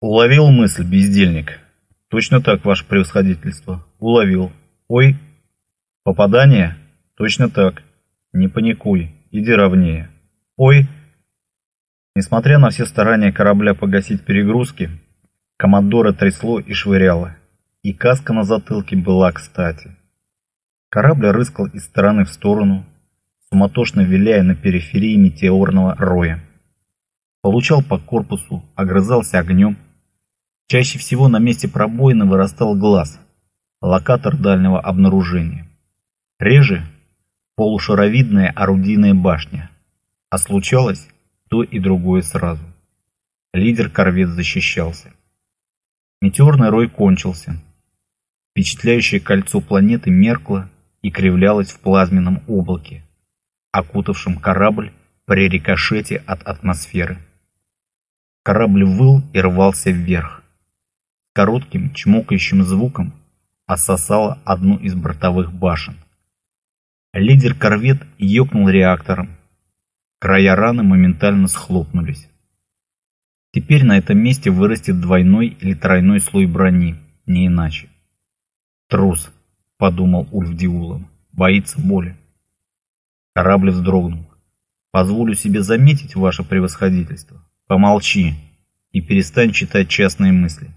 Уловил мысль, бездельник. Точно так, ваше превосходительство. Уловил. Ой, попадание? Точно так. Не паникуй, иди ровнее. Ой, несмотря на все старания корабля погасить перегрузки, командора трясло и швыряло, и каска на затылке была кстати. Корабль рыскал из стороны в сторону, суматошно виляя на периферии метеорного роя. Получал по корпусу, огрызался огнем, Чаще всего на месте пробоины вырастал глаз, локатор дальнего обнаружения. Реже полушаровидная орудийная башня, а случалось то и другое сразу. Лидер корвет защищался. Метеорный рой кончился. Впечатляющее кольцо планеты меркло и кривлялось в плазменном облаке, окутавшем корабль при рикошете от атмосферы. Корабль выл и рвался вверх коротким чмокающим звуком ососала одну из бортовых башен. Лидер корвет ёкнул реактором. Края раны моментально схлопнулись. Теперь на этом месте вырастет двойной или тройной слой брони, не иначе. Трус, подумал Ульф Диулов, боится боли. Корабль вздрогнул. Позволю себе заметить ваше превосходительство. Помолчи и перестань читать частные мысли.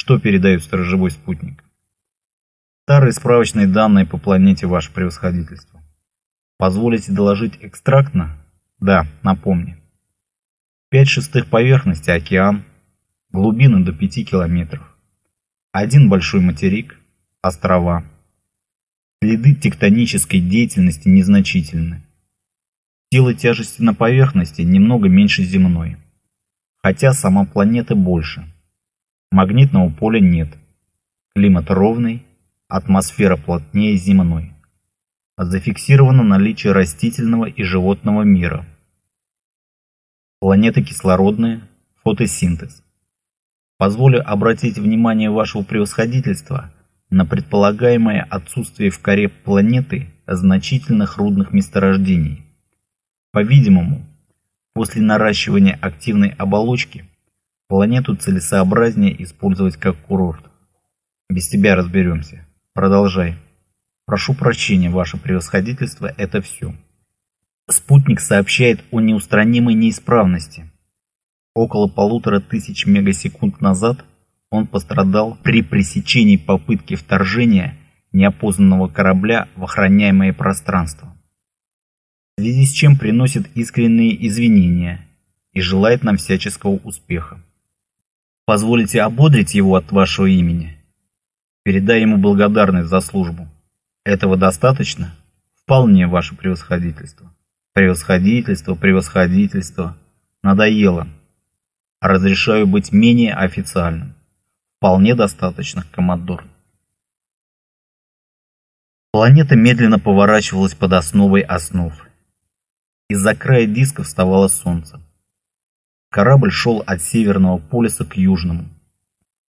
Что передает сторожевой спутник? Старые справочные данные по планете, ваше превосходительство. Позволите доложить экстрактно? Да, напомни. Пять шестых поверхности океан, глубины до пяти километров. Один большой материк, острова. Следы тектонической деятельности незначительны. Сила тяжести на поверхности немного меньше земной, хотя сама планета больше – Магнитного поля нет. Климат ровный, атмосфера плотнее земной. Зафиксировано наличие растительного и животного мира. Планета кислородная, фотосинтез. Позволю обратить внимание вашего превосходительства на предполагаемое отсутствие в коре планеты значительных рудных месторождений. По-видимому, после наращивания активной оболочки Планету целесообразнее использовать как курорт. Без тебя разберемся. Продолжай. Прошу прощения, ваше превосходительство, это все. Спутник сообщает о неустранимой неисправности. Около полутора тысяч мегасекунд назад он пострадал при пресечении попытки вторжения неопознанного корабля в охраняемое пространство. В связи с чем приносит искренние извинения и желает нам всяческого успеха. Позволите ободрить его от вашего имени? Передай ему благодарность за службу. Этого достаточно? Вполне, ваше превосходительство. Превосходительство, превосходительство. Надоело. Разрешаю быть менее официальным. Вполне достаточно, командор. Планета медленно поворачивалась под основой основ. Из-за края диска вставало солнце. Корабль шел от северного полюса к южному,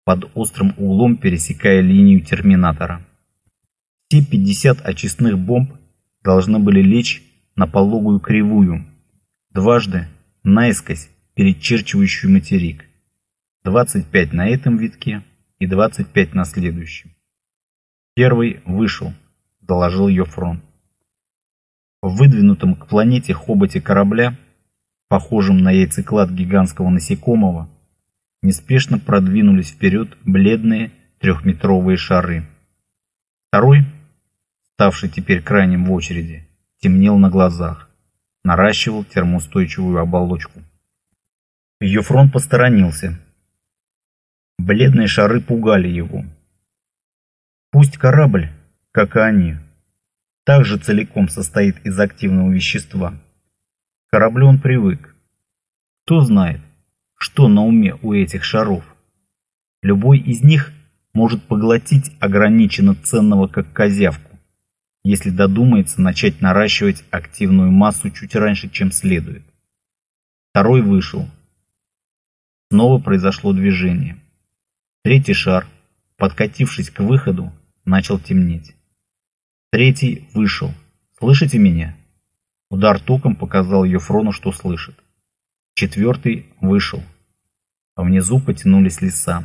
под острым углом пересекая линию терминатора. Все 50 очистных бомб должны были лечь на пологую кривую, дважды наискось перечерчивающую материк. 25 на этом витке и 25 на следующем. Первый вышел, доложил ее фронт. В выдвинутом к планете хоботе корабля похожим на яйцеклад гигантского насекомого, неспешно продвинулись вперед бледные трехметровые шары. Второй, ставший теперь крайним в очереди, темнел на глазах, наращивал термоустойчивую оболочку. Ее фронт посторонился. Бледные шары пугали его. Пусть корабль, как и они, также целиком состоит из активного вещества – кораблю он привык. Кто знает, что на уме у этих шаров? Любой из них может поглотить ограниченно ценного как козявку, если додумается начать наращивать активную массу чуть раньше, чем следует. Второй вышел. Снова произошло движение. Третий шар, подкатившись к выходу, начал темнеть. Третий вышел. Слышите меня? Удар током показал Ефрону, что слышит. Четвертый вышел. Внизу потянулись леса,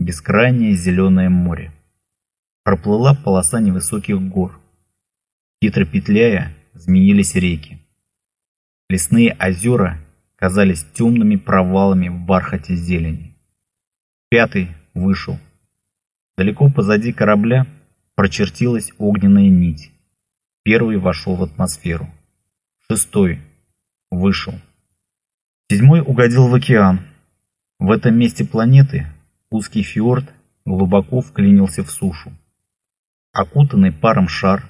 бескрайнее зеленое море. Проплыла полоса невысоких гор. Хитро петляя, змеились реки. Лесные озера казались темными провалами в бархате зелени. Пятый вышел. Далеко позади корабля прочертилась огненная нить. Первый вошел в атмосферу. Шестой вышел. Седьмой угодил в океан. В этом месте планеты узкий фьорд глубоко вклинился в сушу. Окутанный паром шар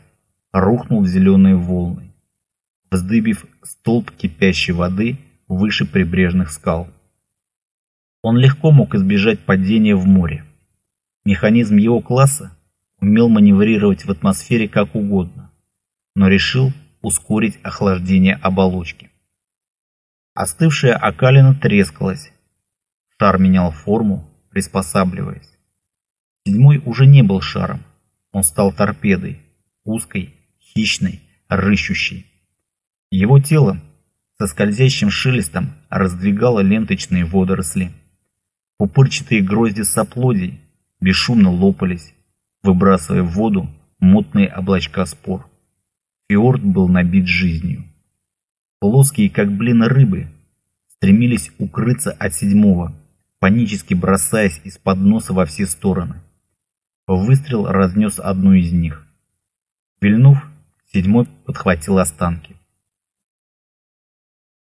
рухнул в зеленые волны, вздыбив столб кипящей воды выше прибрежных скал. Он легко мог избежать падения в море. Механизм его класса умел маневрировать в атмосфере как угодно, но решил ускорить охлаждение оболочки. Остывшая окалина трескалась. Шар менял форму, приспосабливаясь. Седьмой уже не был шаром. Он стал торпедой, узкой, хищной, рыщущей. Его тело со скользящим шелестом раздвигало ленточные водоросли. Пупырчатые грозди соплодий бесшумно лопались, выбрасывая в воду мутные облачка спор. Фьорд был набит жизнью плоские как блины рыбы, стремились укрыться от седьмого, панически бросаясь из-под носа во все стороны. Выстрел разнес одну из них. Вильнув, седьмой подхватил останки.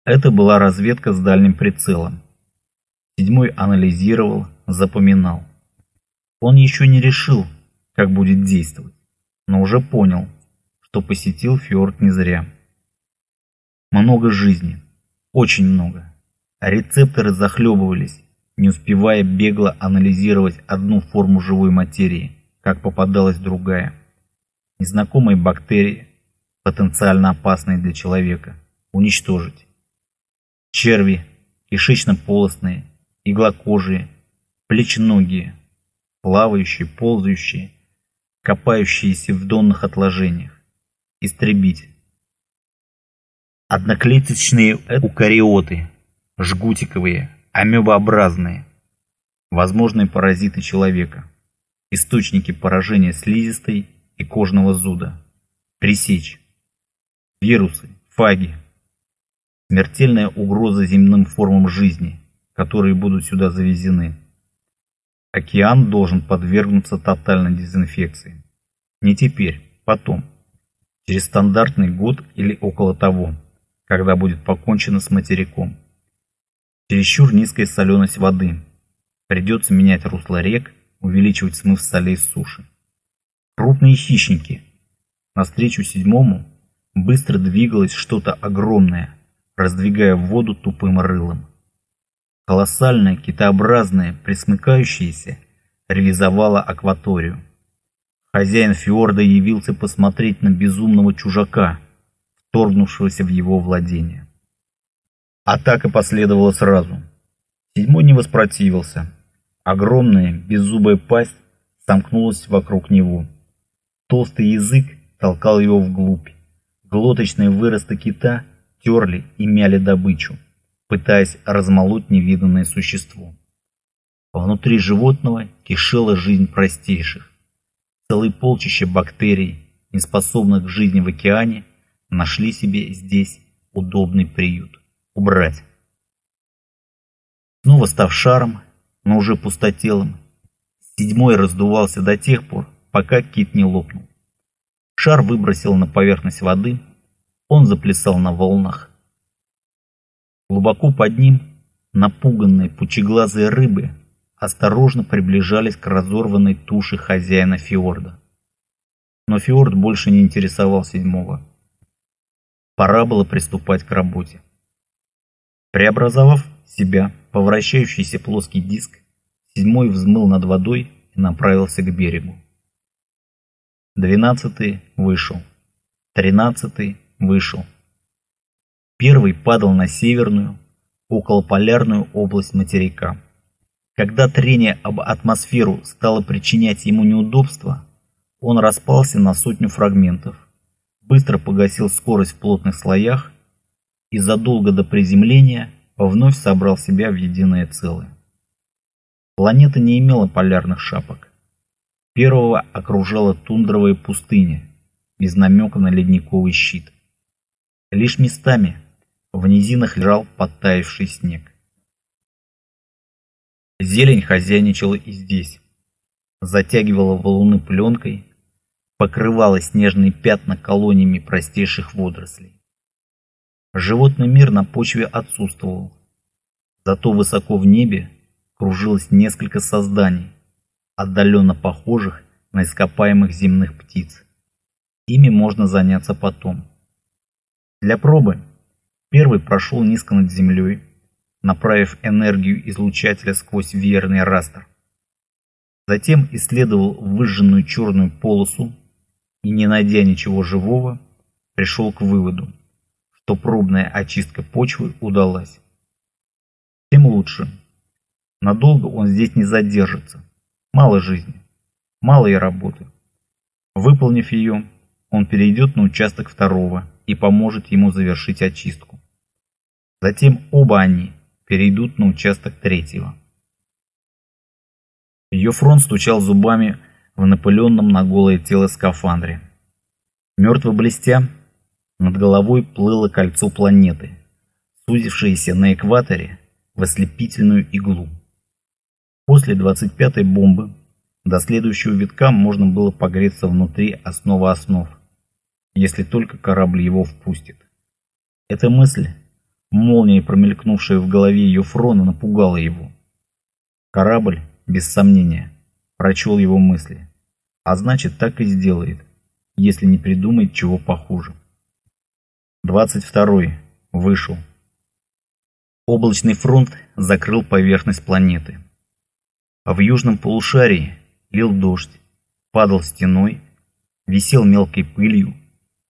Это была разведка с дальним прицелом. Седьмой анализировал, запоминал. Он еще не решил, как будет действовать, но уже понял, что посетил фьорд не зря. Много жизни. Очень много. Рецепторы захлебывались, не успевая бегло анализировать одну форму живой материи, как попадалась другая. Незнакомые бактерии, потенциально опасные для человека, уничтожить. Черви, кишечно-полостные, иглокожие, плеченогие, плавающие, ползающие, копающиеся в донных отложениях. Истребить Одноклеточные эукариоты, жгутиковые, амебообразные, возможные паразиты человека, источники поражения слизистой и кожного зуда, пресечь, вирусы, фаги, смертельная угроза земным формам жизни, которые будут сюда завезены. Океан должен подвергнуться тотальной дезинфекции. Не теперь, потом, через стандартный год или около того когда будет покончено с материком. Чересчур низкая соленость воды. Придется менять русло рек, увеличивать смыв солей с суши. Крупные хищники. Навстречу седьмому быстро двигалось что-то огромное, раздвигая воду тупым рылом. Колоссальное, китообразное, присмыкающееся, ревизовало акваторию. Хозяин фьорда явился посмотреть на безумного чужака, вторгнувшегося в его владение. Атака последовала сразу. Седьмой не воспротивился. Огромная, беззубая пасть сомкнулась вокруг него. Толстый язык толкал его вглубь. Глоточные выросты кита терли и мяли добычу, пытаясь размолоть невиданное существо. Внутри животного кишела жизнь простейших. Целые полчища бактерий, неспособных к жизни в океане, нашли себе здесь удобный приют. Убрать. Снова став шаром, но уже пустотелым, седьмой раздувался до тех пор, пока кит не лопнул. Шар выбросил на поверхность воды, он заплясал на волнах. Глубоко под ним напуганные пучеглазые рыбы осторожно приближались к разорванной туше хозяина фьорда. Но фьорд больше не интересовал седьмого. Пора было приступать к работе. Преобразовав себя по вращающийся плоский диск, седьмой взмыл над водой и направился к берегу. Двенадцатый вышел. Тринадцатый вышел. Первый падал на северную, околополярную область материка. Когда трение об атмосферу стало причинять ему неудобства, он распался на сотню фрагментов быстро погасил скорость в плотных слоях и задолго до приземления вновь собрал себя в единое целое. Планета не имела полярных шапок. Первого окружала тундровая пустыня, без намека на ледниковый щит. Лишь местами в низинах лежал подтаявший снег. Зелень хозяйничала и здесь. Затягивала валуны пленкой, покрывала снежные пятна колониями простейших водорослей. Животный мир на почве отсутствовал. Зато высоко в небе кружилось несколько созданий, отдаленно похожих на ископаемых земных птиц. Ими можно заняться потом. Для пробы первый прошел низко над землей, направив энергию излучателя сквозь верный растр. Затем исследовал выжженную черную полосу и, не найдя ничего живого, пришел к выводу, что пробная очистка почвы удалась. Тем лучше. Надолго он здесь не задержится. Мало жизни, мало и работы. Выполнив ее, он перейдет на участок второго и поможет ему завершить очистку. Затем оба они перейдут на участок третьего. Ее фронт стучал зубами в напыленном на голое тело скафандре. Мертво блестя, над головой плыло кольцо планеты, сузившееся на экваторе в ослепительную иглу. После 25-й бомбы до следующего витка можно было погреться внутри основы основ, если только корабль его впустит. Эта мысль, молнией промелькнувшая в голове Юфрона, напугала его. Корабль, без сомнения, прочел его мысли, а значит так и сделает, если не придумает чего похуже. 22. Вышел. Облачный фронт закрыл поверхность планеты. В южном полушарии лил дождь, падал стеной, висел мелкой пылью,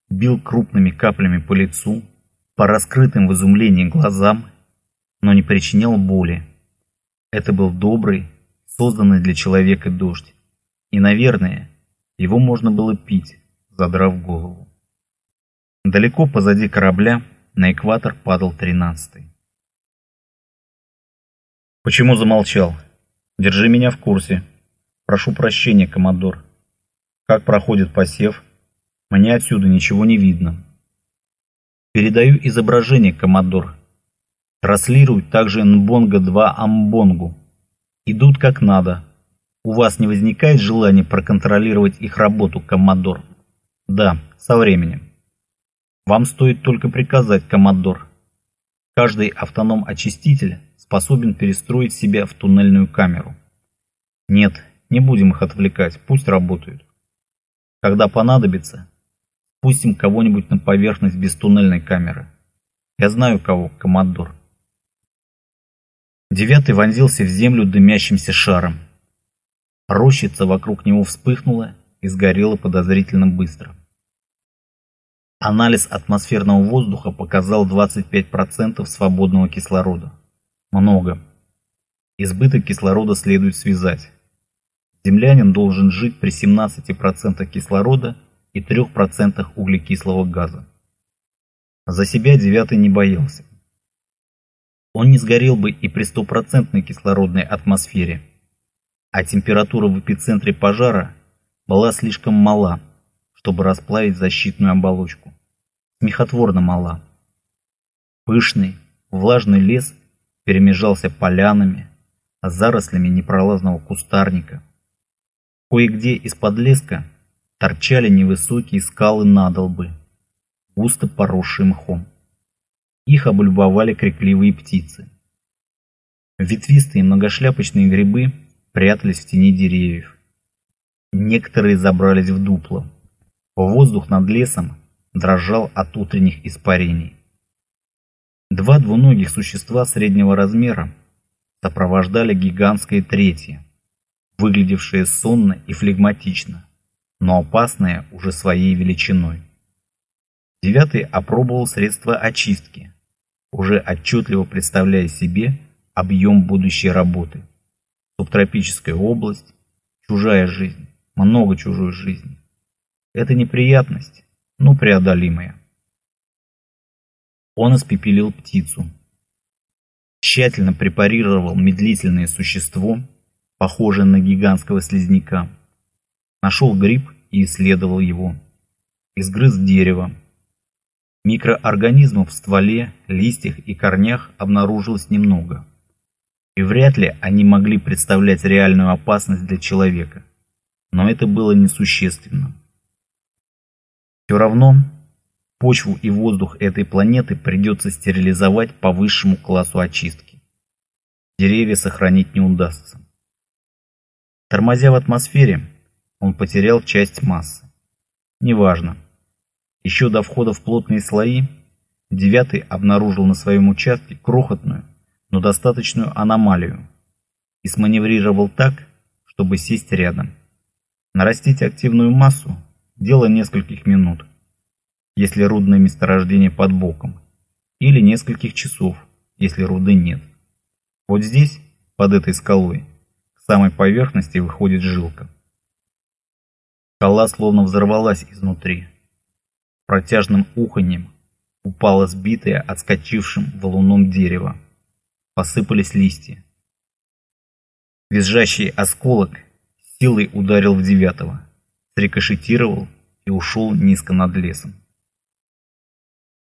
бил крупными каплями по лицу, по раскрытым в изумлении глазам, но не причинял боли. Это был добрый, созданный для человека дождь, и, наверное, его можно было пить, задрав голову. Далеко позади корабля на экватор падал тринадцатый. Почему замолчал? Держи меня в курсе. Прошу прощения, коммодор. Как проходит посев? Мне отсюда ничего не видно. Передаю изображение, коммодор. Транслируют также Нбонга-2 Амбонгу. Идут как надо. У вас не возникает желания проконтролировать их работу, коммодор? Да, со временем. Вам стоит только приказать, коммодор. Каждый автоном-очиститель способен перестроить себя в туннельную камеру. Нет, не будем их отвлекать, пусть работают. Когда понадобится, пустим кого-нибудь на поверхность без туннельной камеры. Я знаю кого, коммодор. Девятый вонзился в землю дымящимся шаром. Рощица вокруг него вспыхнула и сгорела подозрительно быстро. Анализ атмосферного воздуха показал 25% свободного кислорода. Много. Избыток кислорода следует связать. Землянин должен жить при 17% кислорода и 3% углекислого газа. За себя девятый не боялся. Он не сгорел бы и при стопроцентной кислородной атмосфере, а температура в эпицентре пожара была слишком мала, чтобы расплавить защитную оболочку смехотворно мала. Пышный, влажный лес перемежался полянами, зарослями непролазного кустарника. Кое-где из-под леска торчали невысокие скалы надолбы, густо поросшие мхом. Их облюбовали крикливые птицы. Ветвистые многошляпочные грибы прятались в тени деревьев. Некоторые забрались в дупло. Воздух над лесом дрожал от утренних испарений. Два двуногих существа среднего размера сопровождали гигантское третье, выглядевшее сонно и флегматично, но опасное уже своей величиной. Девятый опробовал средства очистки, уже отчетливо представляя себе объем будущей работы. Субтропическая область, чужая жизнь, много чужой жизни. Это неприятность, но преодолимые. Он испепелил птицу, тщательно препарировал медлительное существо похожее на гигантского слизняка. Нашел гриб и исследовал его. Изгрыз дерево. Микроорганизмов в стволе, листьях и корнях обнаружилось немного. И вряд ли они могли представлять реальную опасность для человека. Но это было несущественно. Все равно почву и воздух этой планеты придется стерилизовать по высшему классу очистки. Деревья сохранить не удастся. Тормозя в атмосфере, он потерял часть массы. Неважно. Еще до входа в плотные слои девятый обнаружил на своем участке крохотную, но достаточную аномалию и сманеврировал так, чтобы сесть рядом. Нарастить активную массу – дело нескольких минут, если рудное месторождение под боком, или нескольких часов, если руды нет. Вот здесь, под этой скалой, к самой поверхности выходит жилка. Скала словно взорвалась изнутри. Протяжным уханьем упало сбитое отскочившим валуном дерево. Посыпались листья. Визжащий осколок силой ударил в девятого, срикошетировал и ушел низко над лесом.